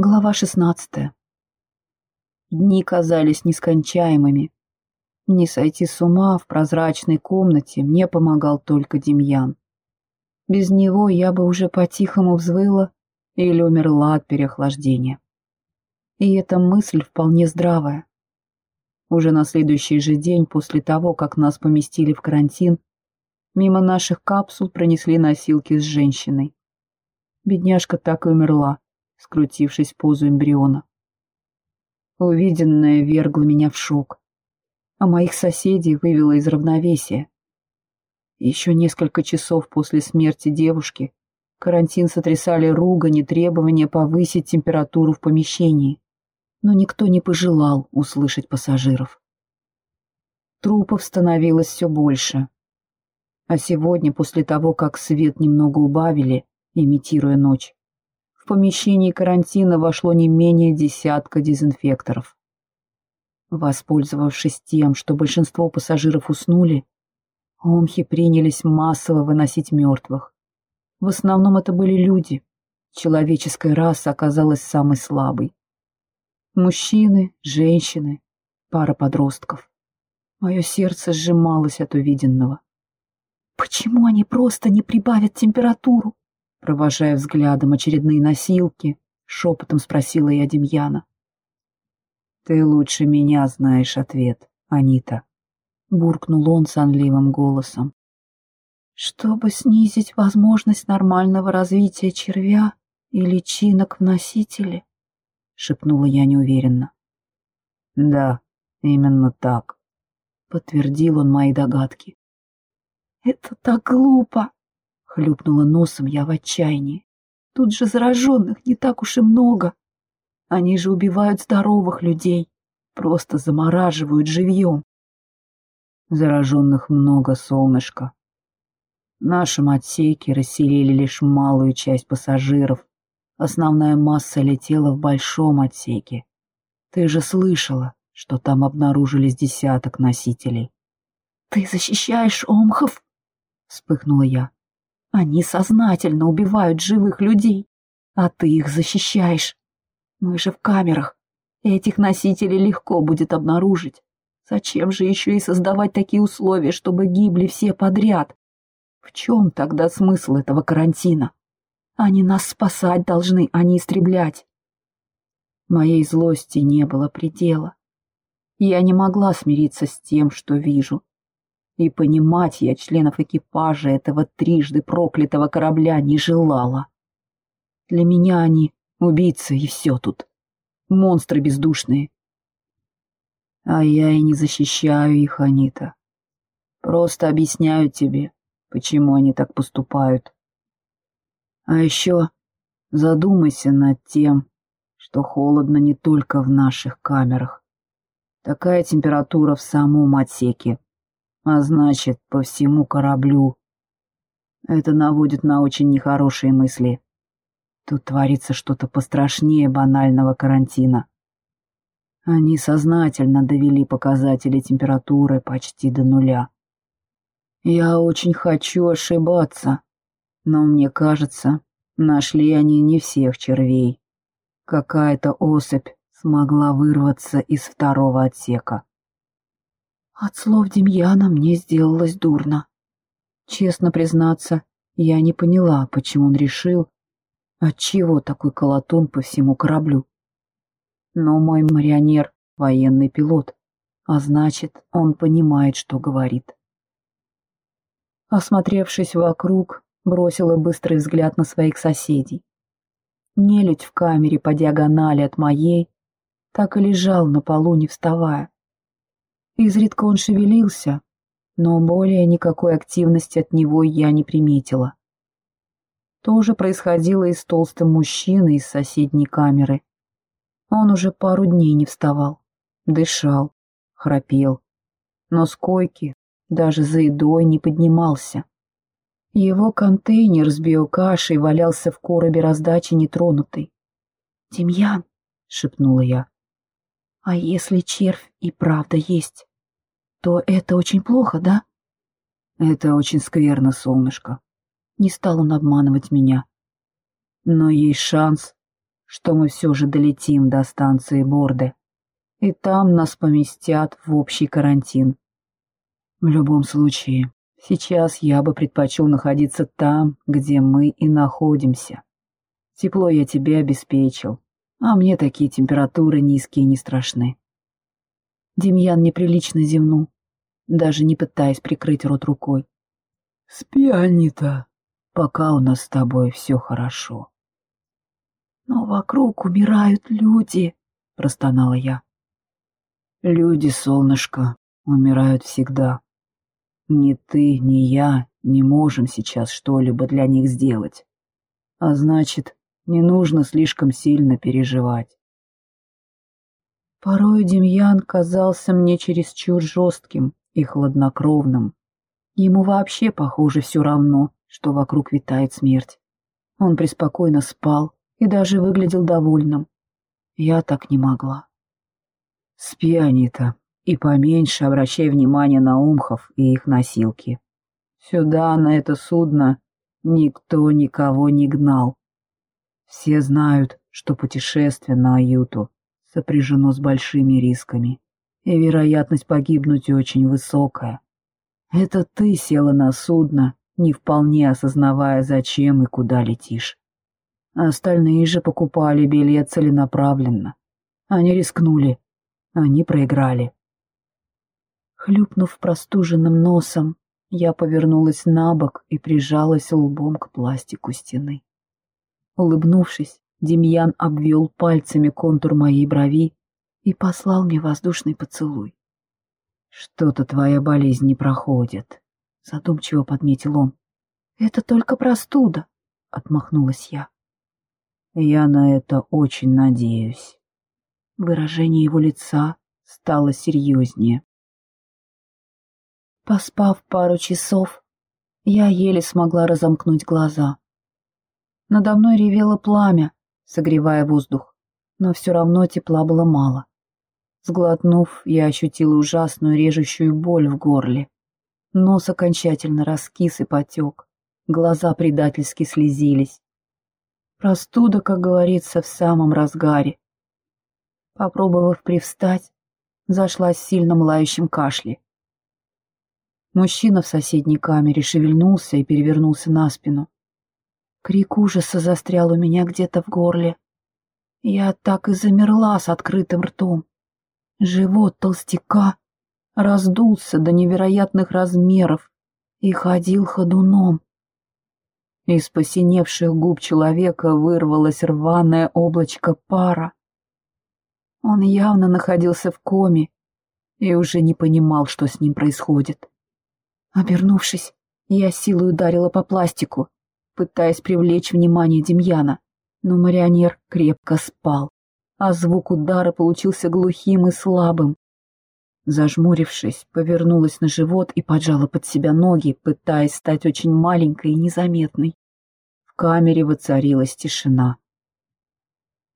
Глава шестнадцатая. Дни казались нескончаемыми. Не сойти с ума в прозрачной комнате мне помогал только Демьян. Без него я бы уже по-тихому взвыла или умерла от переохлаждения. И эта мысль вполне здравая. Уже на следующий же день после того, как нас поместили в карантин, мимо наших капсул пронесли носилки с женщиной. Бедняжка так и умерла скрутившись в позу эмбриона. Увиденное вергло меня в шок, а моих соседей вывело из равновесия. Еще несколько часов после смерти девушки карантин сотрясали ругань и требования повысить температуру в помещении, но никто не пожелал услышать пассажиров. Трупов становилось все больше. А сегодня, после того, как свет немного убавили, имитируя ночь, помещении карантина вошло не менее десятка дезинфекторов. Воспользовавшись тем, что большинство пассажиров уснули, омхи принялись массово выносить мертвых. В основном это были люди. Человеческая раса оказалась самой слабой. Мужчины, женщины, пара подростков. Мое сердце сжималось от увиденного. Почему они просто не прибавят температуру? Провожая взглядом очередные носилки, шепотом спросила я Демьяна. «Ты лучше меня знаешь ответ, Анита», — буркнул он сонливым голосом. «Чтобы снизить возможность нормального развития червя и личинок в носителе», — шепнула я неуверенно. «Да, именно так», — подтвердил он мои догадки. «Это так глупо!» Хлюпнула носом я в отчаянии. Тут же зараженных не так уж и много. Они же убивают здоровых людей, просто замораживают живьем. Зараженных много, солнышко. В нашем отсеке расселили лишь малую часть пассажиров. Основная масса летела в большом отсеке. Ты же слышала, что там обнаружились десяток носителей. — Ты защищаешь омхов? — вспыхнула я. Они сознательно убивают живых людей, а ты их защищаешь. Мы же в камерах. Этих носителей легко будет обнаружить. Зачем же еще и создавать такие условия, чтобы гибли все подряд? В чем тогда смысл этого карантина? Они нас спасать должны, а не истреблять. Моей злости не было предела. Я не могла смириться с тем, что вижу. И понимать я членов экипажа этого трижды проклятого корабля не желала. Для меня они убийцы и все тут. Монстры бездушные. А я и не защищаю их, Анита. Просто объясняю тебе, почему они так поступают. А еще задумайся над тем, что холодно не только в наших камерах. Такая температура в самом отсеке а значит, по всему кораблю. Это наводит на очень нехорошие мысли. Тут творится что-то пострашнее банального карантина. Они сознательно довели показатели температуры почти до нуля. Я очень хочу ошибаться, но мне кажется, нашли они не всех червей. Какая-то особь смогла вырваться из второго отсека. От слов Демьяна мне сделалось дурно. Честно признаться, я не поняла, почему он решил, отчего такой колотун по всему кораблю. Но мой марионер — военный пилот, а значит, он понимает, что говорит. Осмотревшись вокруг, бросила быстрый взгляд на своих соседей. Нелюдь в камере по диагонали от моей так и лежал на полу, не вставая. Изредка он шевелился, но более никакой активности от него я не приметила. То же происходило и с толстым мужчиной из соседней камеры. Он уже пару дней не вставал, дышал, храпел, но с койки даже за едой не поднимался. Его контейнер с биокашей валялся в коробе раздачи нетронутый. «Демьян!» — шепнула я. «А если червь и правда есть?» То это очень плохо, да? Это очень скверно, солнышко. Не стал он обманывать меня. Но есть шанс, что мы все же долетим до станции Борде, и там нас поместят в общий карантин. В любом случае, сейчас я бы предпочел находиться там, где мы и находимся. Тепло я тебе обеспечил, а мне такие температуры низкие не страшны. Демьян неприлично зевнул, даже не пытаясь прикрыть рот рукой. «Спи, Анита, пока у нас с тобой все хорошо». «Но вокруг умирают люди», — простонала я. «Люди, солнышко, умирают всегда. Ни ты, ни я не можем сейчас что-либо для них сделать. А значит, не нужно слишком сильно переживать. Порой Демьян казался мне чересчур жестким и хладнокровным. Ему вообще, похоже, все равно, что вокруг витает смерть. Он преспокойно спал и даже выглядел довольным. Я так не могла. Спи, Анита, и поменьше обращай внимание на умхов и их носилки. Сюда, на это судно, никто никого не гнал. Все знают, что путешествие на Аюту сопряжено с большими рисками, и вероятность погибнуть очень высокая. Это ты села на судно, не вполне осознавая, зачем и куда летишь. Остальные же покупали билет целенаправленно. Они рискнули, они проиграли. Хлюпнув простуженным носом, я повернулась на бок и прижалась лбом к пластику стены. Улыбнувшись, Демьян обвел пальцами контур моей брови и послал мне воздушный поцелуй. «Что-то твоя болезнь не проходит», — задумчиво подметил он. «Это только простуда», — отмахнулась я. «Я на это очень надеюсь». Выражение его лица стало серьезнее. Поспав пару часов, я еле смогла разомкнуть глаза. Надо мной ревело пламя, согревая воздух, но все равно тепла было мало. Сглотнув, я ощутила ужасную режущую боль в горле. Нос окончательно раскис и потек, глаза предательски слезились. Простуда, как говорится, в самом разгаре. Попробовав привстать, зашла с сильным лающим кашле. Мужчина в соседней камере шевельнулся и перевернулся на спину. Крик ужаса застрял у меня где-то в горле. Я так и замерла с открытым ртом. Живот толстяка раздулся до невероятных размеров и ходил ходуном. Из посиневших губ человека вырвалось рваное облачко пара. Он явно находился в коме и уже не понимал, что с ним происходит. Обернувшись, я силой ударила по пластику, пытаясь привлечь внимание Демьяна, но марионер крепко спал, а звук удара получился глухим и слабым. Зажмурившись, повернулась на живот и поджала под себя ноги, пытаясь стать очень маленькой и незаметной. В камере воцарилась тишина.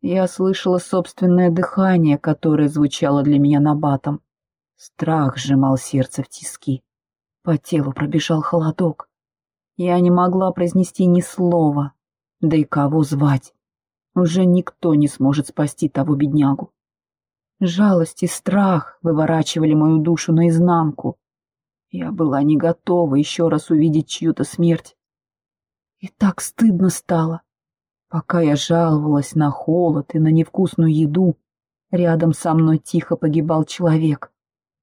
Я слышала собственное дыхание, которое звучало для меня набатом. Страх сжимал сердце в тиски. По телу пробежал холодок. Я не могла произнести ни слова. Да и кого звать? Уже никто не сможет спасти того беднягу. Жалость и страх выворачивали мою душу наизнанку. Я была не готова еще раз увидеть чью-то смерть. И так стыдно стало. Пока я жаловалась на холод и на невкусную еду, рядом со мной тихо погибал человек.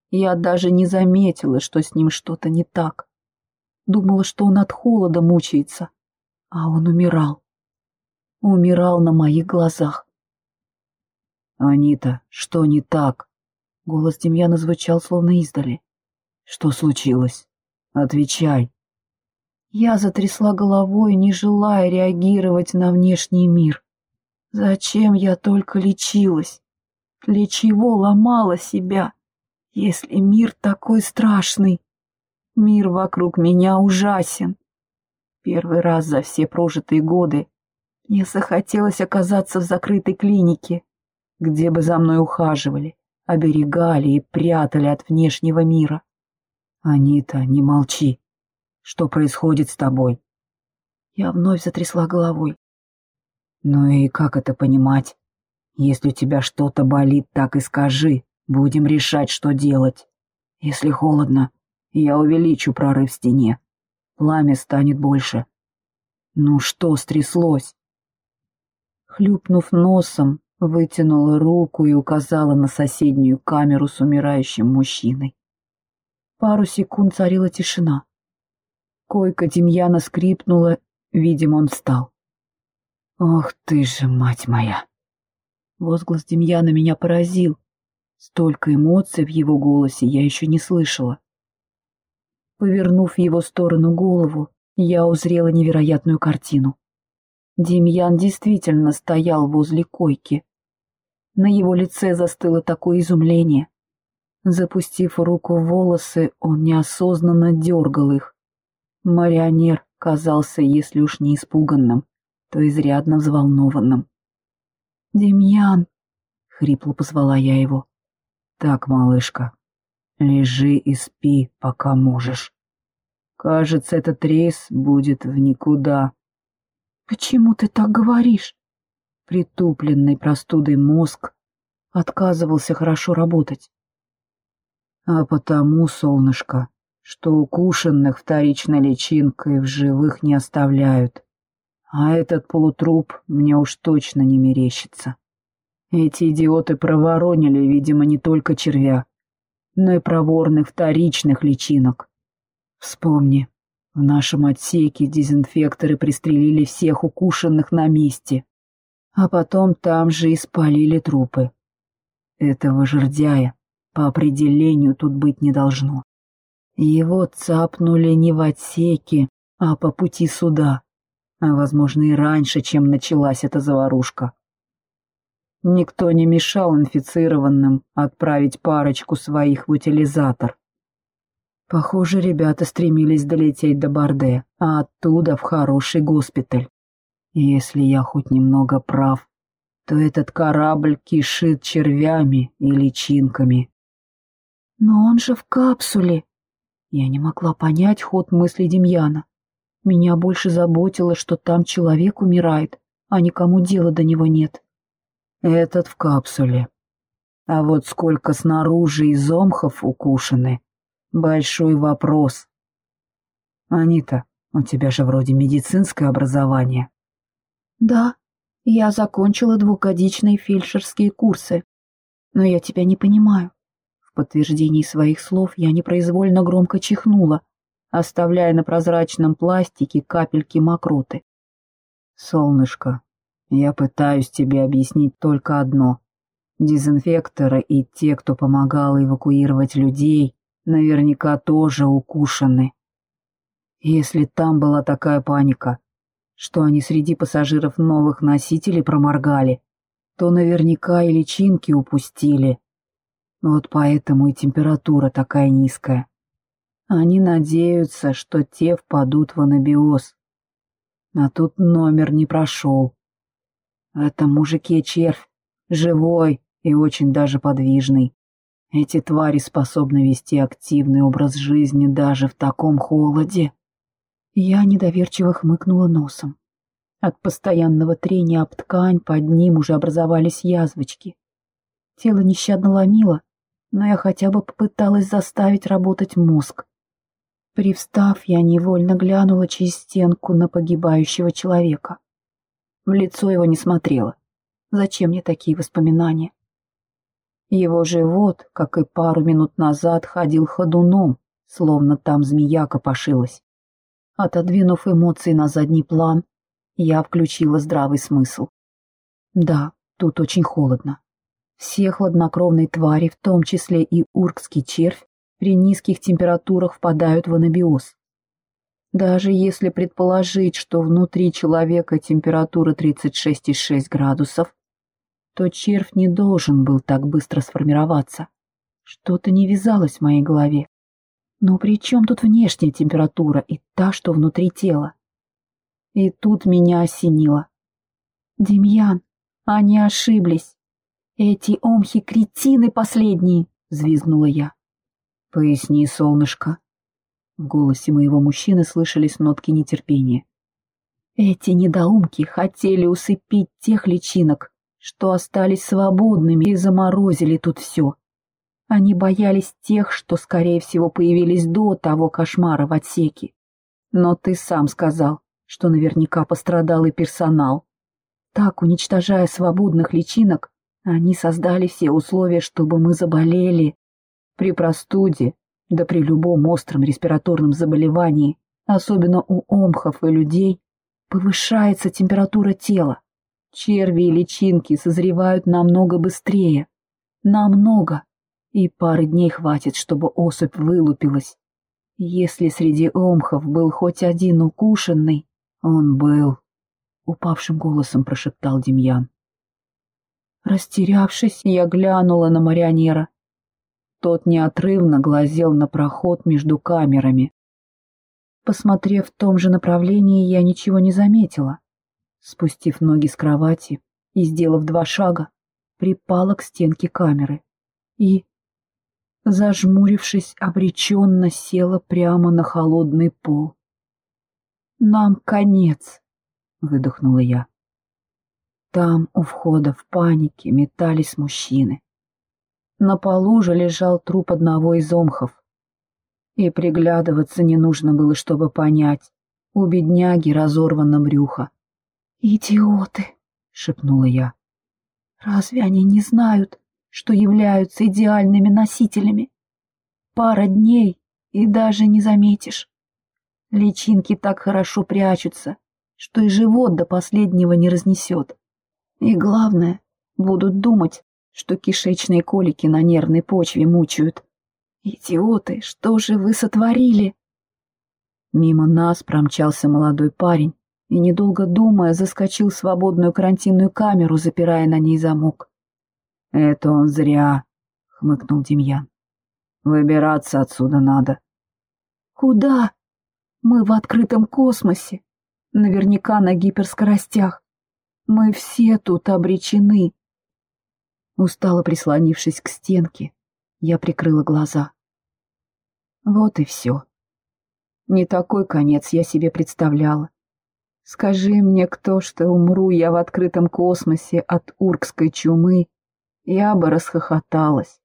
Я даже не заметила, что с ним что-то не так. Думала, что он от холода мучается, а он умирал. Умирал на моих глазах. «Анита, что не так?» Голос Демьяна звучал словно издали. «Что случилось? Отвечай!» Я затрясла головой, не желая реагировать на внешний мир. Зачем я только лечилась? Для чего ломала себя, если мир такой страшный? Мир вокруг меня ужасен. Первый раз за все прожитые годы мне захотелось оказаться в закрытой клинике, где бы за мной ухаживали, оберегали и прятали от внешнего мира. «Анита, не молчи. Что происходит с тобой?» Я вновь затрясла головой. Ну и как это понимать? Если у тебя что-то болит, так и скажи. Будем решать, что делать. Если холодно, я увеличу прорыв в стене. Пламя станет больше. Ну что стряслось? Хлюпнув носом, вытянула руку и указала на соседнюю камеру с умирающим мужчиной. Пару секунд царила тишина. Койка Демьяна скрипнула, видимо, он встал. «Ох ты же, мать моя!» Возглас Демьяна меня поразил. Столько эмоций в его голосе я еще не слышала. Повернув в его сторону голову, я узрела невероятную картину. Демьян действительно стоял возле койки. На его лице застыло такое изумление. Запустив руку в волосы, он неосознанно дергал их. Марионер казался, если уж не испуганным, то изрядно взволнованным. «Демьян!» — хрипло позвала я его. «Так, малышка, лежи и спи, пока можешь. Кажется, этот рейс будет в никуда». «Почему ты так говоришь?» Притупленный простудой мозг отказывался хорошо работать. «А потому, солнышко, что укушенных вторичной личинкой в живых не оставляют. А этот полутруп мне уж точно не мерещится. Эти идиоты проворонили, видимо, не только червя, но и проворных вторичных личинок. Вспомни, в нашем отсеке дезинфекторы пристрелили всех укушенных на месте, а потом там же и спалили трупы. Этого жердяя по определению тут быть не должно. Его цапнули не в отсеке, а по пути суда, а, возможно, и раньше, чем началась эта заварушка. Никто не мешал инфицированным отправить парочку своих в утилизатор. Похоже, ребята стремились долететь до Борде, а оттуда в хороший госпиталь. Если я хоть немного прав, то этот корабль кишит червями и личинками. Но он же в капсуле. Я не могла понять ход мысли Демьяна. Меня больше заботило, что там человек умирает, а никому дела до него нет. Этот в капсуле. А вот сколько снаружи изомхов укушены — большой вопрос. Анита, у тебя же вроде медицинское образование. Да, я закончила двухгодичные фельдшерские курсы. Но я тебя не понимаю. В подтверждении своих слов я непроизвольно громко чихнула, оставляя на прозрачном пластике капельки мокроты. «Солнышко, я пытаюсь тебе объяснить только одно. Дезинфекторы и те, кто помогал эвакуировать людей, наверняка тоже укушены. Если там была такая паника, что они среди пассажиров новых носителей проморгали, то наверняка и личинки упустили. Вот поэтому и температура такая низкая. Они надеются, что те впадут в анабиоз. А тут номер не прошел. Это мужике червь, живой и очень даже подвижный. Эти твари способны вести активный образ жизни даже в таком холоде. Я недоверчиво хмыкнула носом. От постоянного трения об ткань под ним уже образовались язвочки. Тело нещадно ломило, но я хотя бы попыталась заставить работать мозг. Привстав, я невольно глянула через стенку на погибающего человека. В лицо его не смотрела. Зачем мне такие воспоминания? Его живот, как и пару минут назад, ходил ходуном, словно там змея копошилась. Отодвинув эмоции на задний план, я включила здравый смысл. Да, тут очень холодно. Все хладнокровные твари, в том числе и уркский червь, при низких температурах впадают в анабиоз. Даже если предположить, что внутри человека температура 36,6 градусов, то червь не должен был так быстро сформироваться. Что-то не вязалось в моей голове. Но при чем тут внешняя температура и та, что внутри тела? И тут меня осенило. «Демьян, они ошиблись. Эти омхи-кретины последние!» — взвизгнула я. «Поясни, солнышко». В голосе моего мужчины слышались нотки нетерпения. Эти недоумки хотели усыпить тех личинок, что остались свободными и заморозили тут все. Они боялись тех, что, скорее всего, появились до того кошмара в отсеке. Но ты сам сказал, что наверняка пострадал и персонал. Так, уничтожая свободных личинок, они создали все условия, чтобы мы заболели. При простуде, да при любом остром респираторном заболевании, особенно у омхов и людей, повышается температура тела. Черви и личинки созревают намного быстрее. Намного. И пары дней хватит, чтобы особь вылупилась. Если среди омхов был хоть один укушенный, он был, — упавшим голосом прошептал Демьян. Растерявшись, я глянула на марионера. Тот неотрывно глазел на проход между камерами. Посмотрев в том же направлении, я ничего не заметила. Спустив ноги с кровати и сделав два шага, припала к стенке камеры и, зажмурившись, обреченно села прямо на холодный пол. «Нам конец», — выдохнула я. Там, у входа в панике, метались мужчины. На полу же лежал труп одного из омхов. И приглядываться не нужно было, чтобы понять. У бедняги разорвано брюхо. «Идиоты!» — шепнула я. «Разве они не знают, что являются идеальными носителями? Пара дней, и даже не заметишь. Личинки так хорошо прячутся, что и живот до последнего не разнесет. И главное, будут думать, что кишечные колики на нервной почве мучают. Идиоты, что же вы сотворили? Мимо нас промчался молодой парень и, недолго думая, заскочил в свободную карантинную камеру, запирая на ней замок. — Это он зря, — хмыкнул Демьян. — Выбираться отсюда надо. — Куда? Мы в открытом космосе, наверняка на гиперскоростях. Мы все тут обречены. Устало прислонившись к стенке, я прикрыла глаза. Вот и все. Не такой конец я себе представляла. Скажи мне кто, что умру я в открытом космосе от уркской чумы, я бы расхохоталась.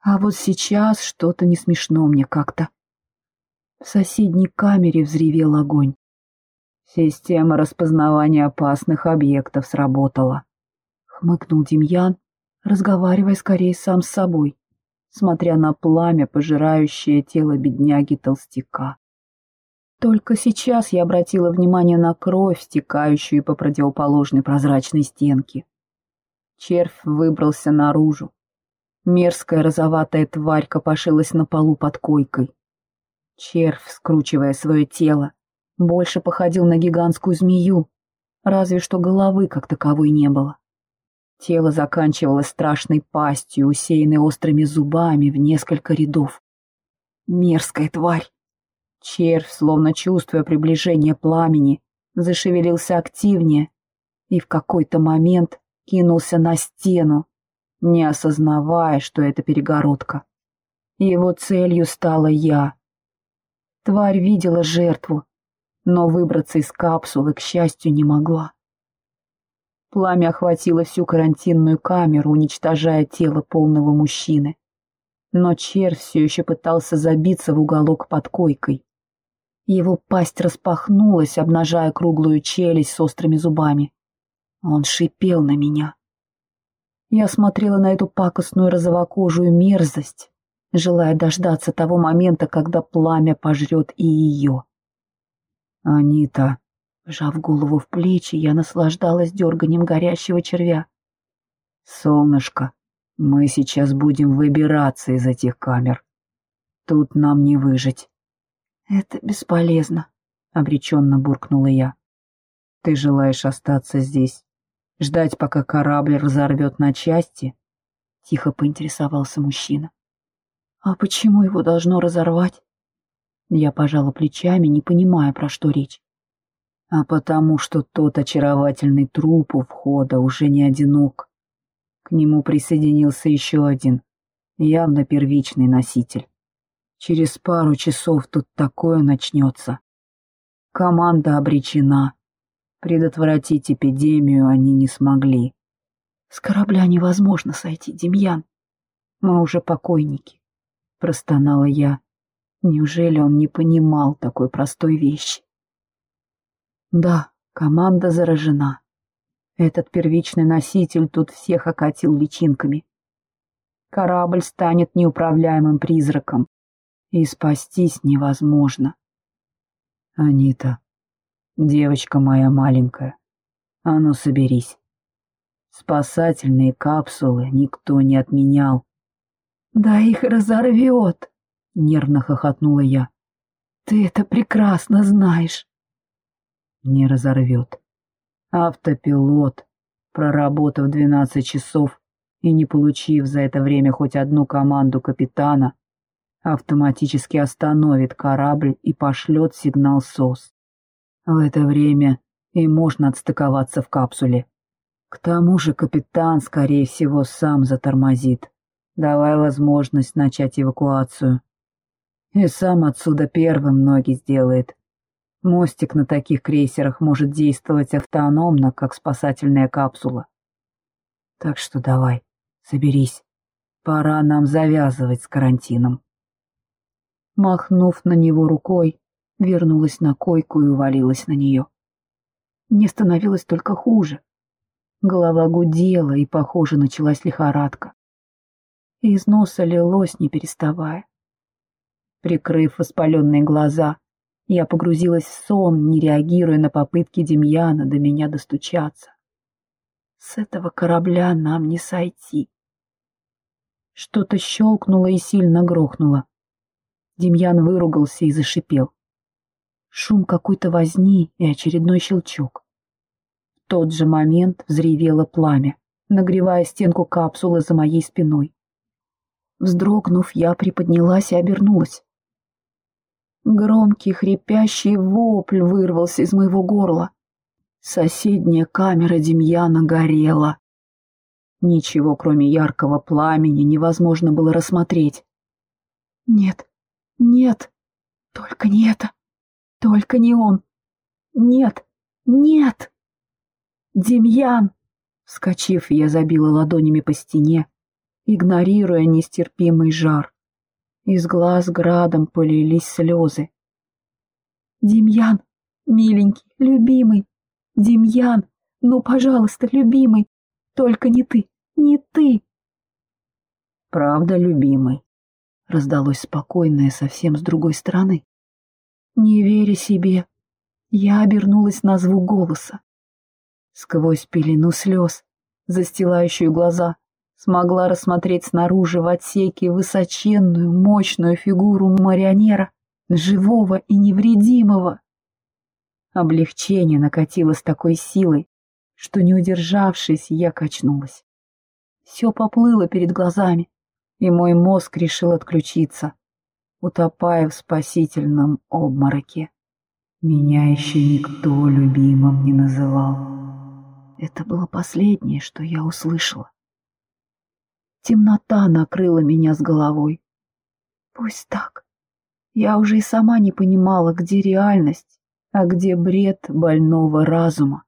А вот сейчас что-то не смешно мне как-то. В соседней камере взревел огонь. Система распознавания опасных объектов сработала. Хмыкнул Демьян, разговаривая скорее сам с собой, смотря на пламя, пожирающее тело бедняги-толстяка. Только сейчас я обратила внимание на кровь, стекающую по противоположной прозрачной стенке. Червь выбрался наружу. Мерзкая розоватая тварь копошилась на полу под койкой. Червь, скручивая свое тело, больше походил на гигантскую змею, разве что головы как таковой не было. Тело заканчивалось страшной пастью, усеянной острыми зубами в несколько рядов. Мерзкая тварь! Червь, словно чувствуя приближение пламени, зашевелился активнее и в какой-то момент кинулся на стену, не осознавая, что это перегородка. Его целью стала я. Тварь видела жертву, но выбраться из капсулы, к счастью, не могла. Пламя охватило всю карантинную камеру, уничтожая тело полного мужчины. Но червь все еще пытался забиться в уголок под койкой. Его пасть распахнулась, обнажая круглую челюсть с острыми зубами. Он шипел на меня. Я смотрела на эту пакостную розовокожую мерзость, желая дождаться того момента, когда пламя пожрет и ее. «Анита!» Жав голову в плечи, я наслаждалась дерганием горящего червя. «Солнышко, мы сейчас будем выбираться из этих камер. Тут нам не выжить». «Это бесполезно», — обреченно буркнула я. «Ты желаешь остаться здесь, ждать, пока корабль разорвет на части?» — тихо поинтересовался мужчина. «А почему его должно разорвать?» Я пожала плечами, не понимая, про что речь. А потому что тот очаровательный труп у входа уже не одинок. К нему присоединился еще один, явно первичный носитель. Через пару часов тут такое начнется. Команда обречена, Предотвратить эпидемию они не смогли. С корабля невозможно сойти, Демьян. Мы уже покойники, простонала я. Неужели он не понимал такой простой вещи? Да, команда заражена. Этот первичный носитель тут всех окатил личинками. Корабль станет неуправляемым призраком, и спастись невозможно. Анита, девочка моя маленькая, а ну соберись. Спасательные капсулы никто не отменял. Да их разорвет, нервно хохотнула я. Ты это прекрасно знаешь. Не разорвет. Автопилот, проработав двенадцать часов и не получив за это время хоть одну команду капитана, автоматически остановит корабль и пошлет сигнал СОС. В это время и можно отстыковаться в капсуле. К тому же капитан, скорее всего, сам затормозит, давая возможность начать эвакуацию. И сам отсюда первым ноги сделает. Мостик на таких крейсерах может действовать автономно, как спасательная капсула. Так что давай, соберись. Пора нам завязывать с карантином. Махнув на него рукой, вернулась на койку и увалилась на нее. Мне становилось только хуже. Голова гудела, и, похоже, началась лихорадка. Из носа лилось, не переставая. Прикрыв воспаленные глаза, я погрузилась в сон, не реагируя на попытки Демьяна до меня достучаться. С этого корабля нам не сойти. Что-то щелкнуло и сильно грохнуло. Демьян выругался и зашипел. Шум какой-то возни и очередной щелчок. В тот же момент взревело пламя, нагревая стенку капсулы за моей спиной. Вздрогнув, я приподнялась и обернулась. Громкий хрипящий вопль вырвался из моего горла. Соседняя камера Демьяна горела. Ничего, кроме яркого пламени, невозможно было рассмотреть. Нет, нет, только не это. Только не он. Нет, нет. Демьян! Вскочив, я забила ладонями по стене, игнорируя нестерпимый жар. Из глаз градом полились слезы. «Демьян, миленький, любимый! Демьян, ну, пожалуйста, любимый! Только не ты, не ты!» «Правда, любимый?» раздалось спокойное совсем с другой стороны. Не веря себе, я обернулась на звук голоса. Сквозь пелену слез, застилающую глаза, смогла рассмотреть снаружи в отсеке высоченную, мощную фигуру марионера, живого и невредимого. Облегчение накатило с такой силой, что, не удержавшись, я качнулась. Все поплыло перед глазами, и мой мозг решил отключиться, утопая в спасительном обмороке. Меня еще никто любимым не называл. Это было последнее, что я услышала. Темнота накрыла меня с головой. Пусть так. Я уже и сама не понимала, где реальность, а где бред больного разума.